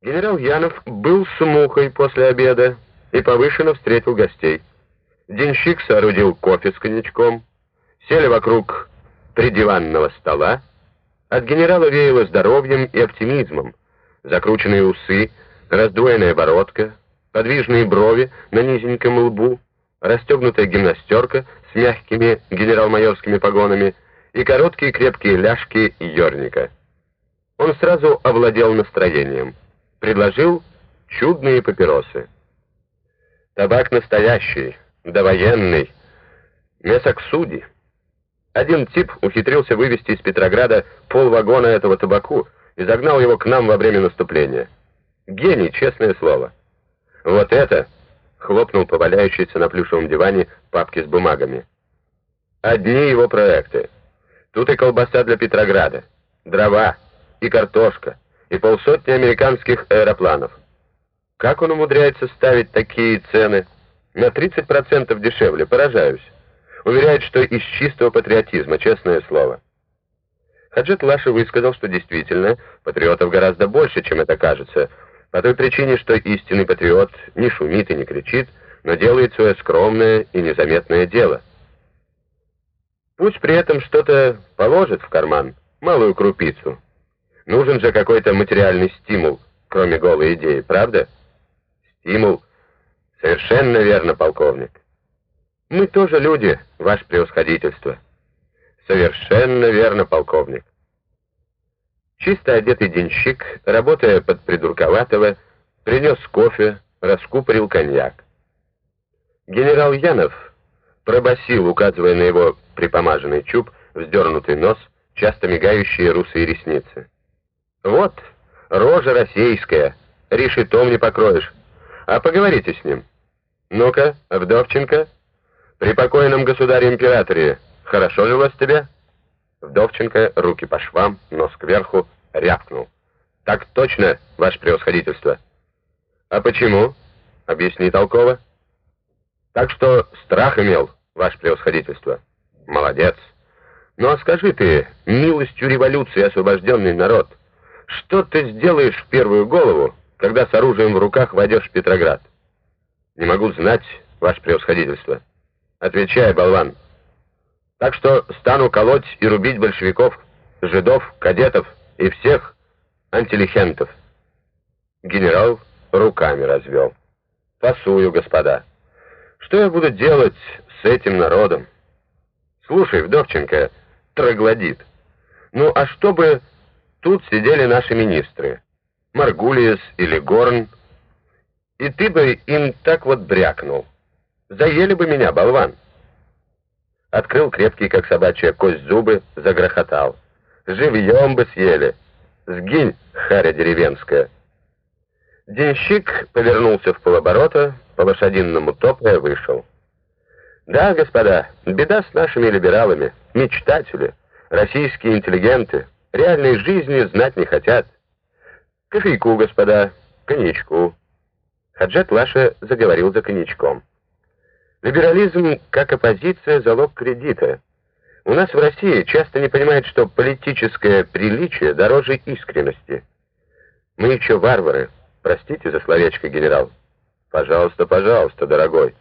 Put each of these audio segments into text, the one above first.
Генерал Янов был с мухой после обеда и повышенно встретил гостей. Денщик соорудил кофе с коньячком, сели вокруг придиванного стола. От генерала веяло здоровьем и оптимизмом. Закрученные усы, раздвоенная бородка, подвижные брови на низеньком лбу, расстегнутая гимнастерка с мягкими генерал-майорскими погонами и короткие крепкие ляжки ерника. Он сразу овладел настроением предложил чудные папиросы. Табак настоящий, довоенный, месоксуди. Один тип ухитрился вывести из Петрограда полвагона этого табаку и загнал его к нам во время наступления. Гений, честное слово. Вот это, хлопнул по валяющейся на плюшевом диване папки с бумагами. Одни его проекты. Тут и колбаса для Петрограда, дрова и картошка, и полсотни американских аэропланов. Как он умудряется ставить такие цены? На 30% дешевле, поражаюсь. Уверяет, что из чистого патриотизма, честное слово. Хаджет Лаша высказал, что действительно патриотов гораздо больше, чем это кажется, по той причине, что истинный патриот не шумит и не кричит, но делает свое скромное и незаметное дело. Пусть при этом что-то положит в карман, малую крупицу, Нужен же какой-то материальный стимул, кроме голой идеи, правда? Стимул. Совершенно верно, полковник. Мы тоже люди, ваше превосходительство. Совершенно верно, полковник. Чисто одетый денщик, работая под придурковатого, принес кофе, раскупорил коньяк. Генерал Янов пробасил, указывая на его припомаженный чуб, вздернутый нос, часто мигающие русые ресницы. Вот, рожа российская, решетом не покроешь. А поговорите с ним. Ну-ка, Вдовченко, при покойном государе-императоре хорошо жилось тебе? Вдовченко, руки по швам, нос кверху, рявкнул. Так точно, ваше превосходительство. А почему? Объясни толково. Так что страх имел, ваше превосходительство. Молодец. Ну а скажи ты, милостью революции освобожденный народ, что ты сделаешь в первую голову, когда с оружием в руках войдешь в Петроград? Не могу знать, ваше превосходительство. Отвечай, болван. Так что стану колоть и рубить большевиков, жидов, кадетов и всех антилихентов. Генерал руками развел. Пасую, господа. Что я буду делать с этим народом? Слушай, Вдовченко, троглодит. Ну, а чтобы Тут сидели наши министры, Маргулиес или Горн, и ты бы им так вот брякнул. Заели бы меня, болван. Открыл крепкий, как собачья кость, зубы, загрохотал. Живьем бы съели. Сгинь, харя деревенская. Денщик повернулся в полоборота, по лошадиному топая вышел. Да, господа, беда с нашими либералами, мечтатели, российские интеллигенты — Реальной жизни знать не хотят. Кофейку, господа, коньячку. Хаджат Лаша заговорил за коньячком. Либерализм, как оппозиция, залог кредита. У нас в России часто не понимают, что политическое приличие дороже искренности. Мы еще варвары. Простите за словечко, генерал. Пожалуйста, пожалуйста, дорогой.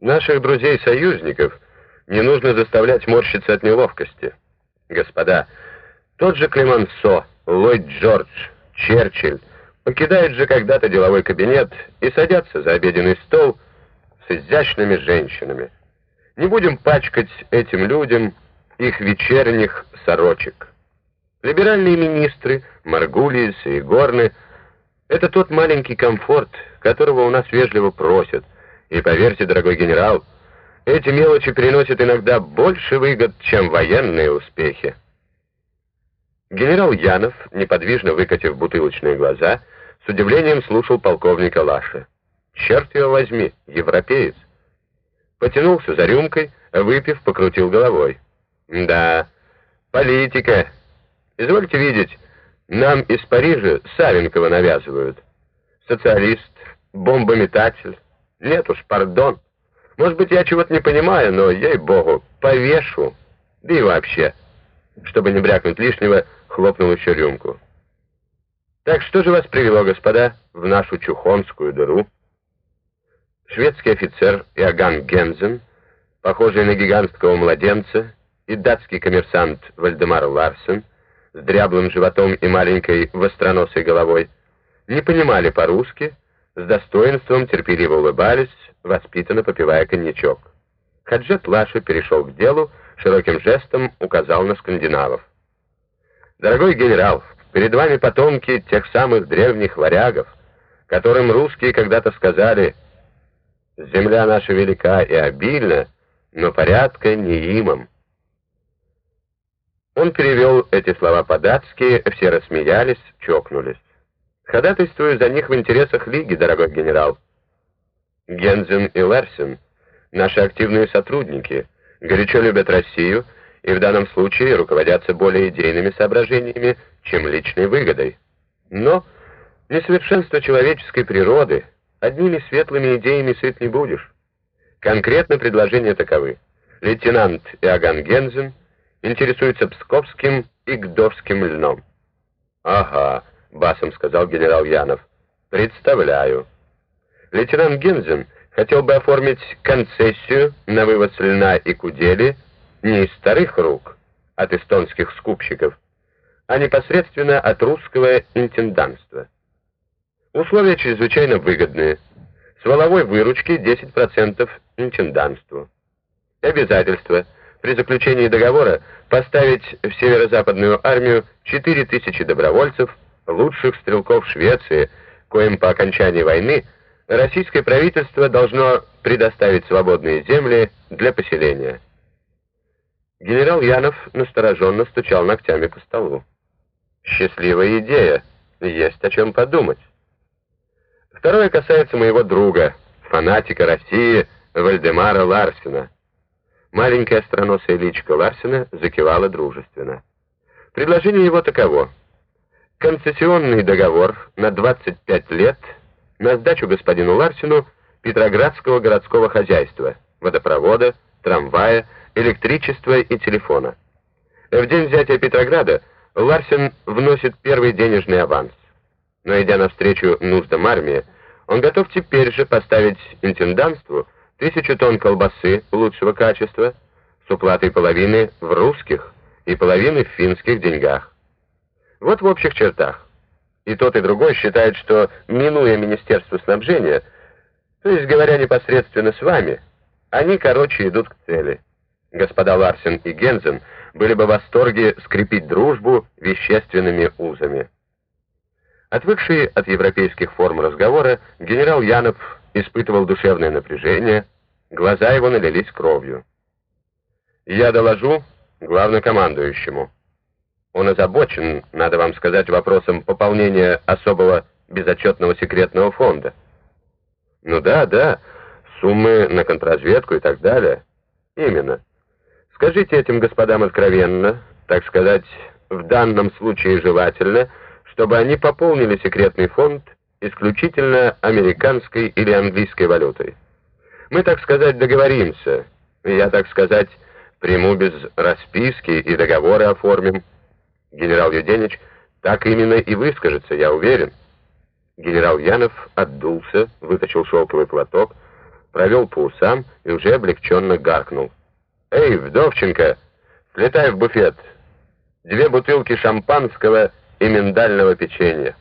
Наших друзей-союзников не нужно заставлять морщиться от неловкости. Господа, тот же Клемансо, Ллойд Джордж, Черчилль покидают же когда-то деловой кабинет и садятся за обеденный стол с изящными женщинами. Не будем пачкать этим людям их вечерних сорочек. Либеральные министры, Маргулис и Горны — это тот маленький комфорт, которого у нас вежливо просят. И поверьте, дорогой генерал, эти мелочи приносят иногда больше выгод, чем военные успехи. Генерал Янов, неподвижно выкатив бутылочные глаза, с удивлением слушал полковника Лаша. «Черт его возьми, европеец!» Потянулся за рюмкой, выпив, покрутил головой. «Да, политика. Извольте видеть, нам из Парижа Савенкова навязывают. Социалист, бомбометатель. Нет уж, пардон». Может быть, я чего-то не понимаю, но, ей-богу, повешу. Да и вообще, чтобы не брякнуть лишнего, хлопнул еще рюмку. Так что же вас привело, господа, в нашу чухонскую дыру? Шведский офицер Иоганн Гензен, похожий на гигантского младенца, и датский коммерсант Вальдемар Ларсен с дряблым животом и маленькой востроносой головой не понимали по-русски, с достоинством терпеливо улыбались, воспитанно попивая коньячок. Хаджет Лаша перешел к делу, широким жестом указал на скандинавов. «Дорогой генерал, перед вами потомки тех самых древних варягов, которым русские когда-то сказали «Земля наша велика и обильна, но порядка не имам». Он перевел эти слова по-датски, все рассмеялись, чокнулись. Ходатайствую за них в интересах Лиги, дорогой генерал. Гензен и Лерсен, наши активные сотрудники, горячо любят Россию и в данном случае руководятся более идейными соображениями, чем личной выгодой. Но несовершенство человеческой природы одними светлыми идеями сыт не будешь. Конкретно предложения таковы. Лейтенант Иоганн Гензен интересуется псковским и гдовским льном. «Ага», — басом сказал генерал Янов. «Представляю». Лейтенант Гензен хотел бы оформить концессию на вывоз льна и кудели не из старых рук, от эстонских скупщиков, а непосредственно от русского интенданства. Условия чрезвычайно выгодные. С воловой выручки 10% интенданству. Обязательство при заключении договора поставить в северо-западную армию 4000 добровольцев, лучших стрелков Швеции, коим по окончании войны российское правительство должно предоставить свободные земли для поселения. Генерал Янов настороженно стучал ногтями по столу. Счастливая идея, есть о чем подумать. Второе касается моего друга, фанатика России Вальдемара Ларсена. Маленькая остроносая личка Ларсена закивала дружественно. Предложение его таково. Концессионный договор на 25 лет на сдачу господину Ларсену Петроградского городского хозяйства, водопровода, трамвая, электричества и телефона. В день взятия Петрограда Ларсен вносит первый денежный аванс. Но идя навстречу нуждам армии, он готов теперь же поставить интендантству тысячу тонн колбасы лучшего качества с уплатой половины в русских и половины в финских деньгах. Вот в общих чертах. И тот, и другой считают, что, минуя Министерство снабжения, то есть говоря непосредственно с вами, они, короче, идут к цели. Господа Ларсен и Гензен были бы в восторге скрепить дружбу вещественными узами. Отвыкший от европейских форм разговора, генерал Янов испытывал душевное напряжение, глаза его налились кровью. «Я доложу главнокомандующему. Он озабочен, надо вам сказать, вопросом пополнения особого безотчетного секретного фонда. Ну да, да, суммы на контрразведку и так далее. Именно. Скажите этим господам откровенно, так сказать, в данном случае желательно, чтобы они пополнили секретный фонд исключительно американской или английской валютой. Мы, так сказать, договоримся. Я, так сказать, приму без расписки и договоры оформим. Генерал Юденич так именно и выскажется, я уверен. Генерал Янов отдулся, вытащил шелковый платок, провел по усам и уже облегченно гаркнул. «Эй, Вдовченко, слетай в буфет. Две бутылки шампанского и миндального печенья.